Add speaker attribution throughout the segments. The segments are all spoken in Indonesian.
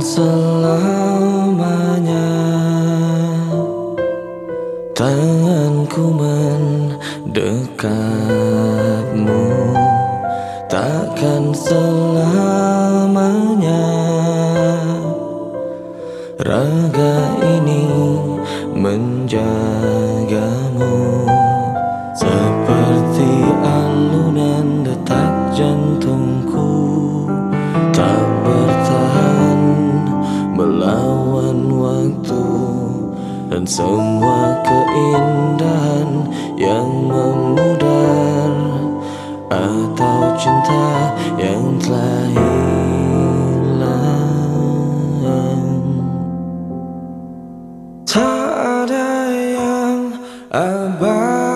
Speaker 1: selamanya Tanganku mendekatmu. Takkan selamanya Raga ini menjagamu. Seperti alunan Dan semua keindahan yang memudar Atau cinta yang telah hilang. Tak ada yang abadi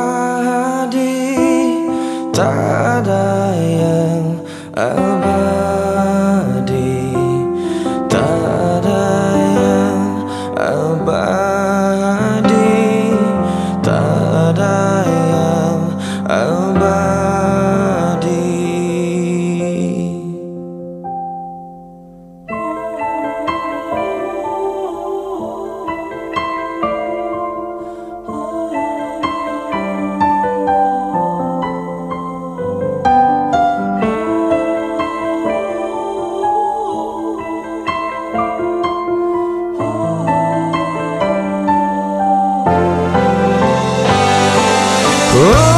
Speaker 1: Tak ada yang abadi Oh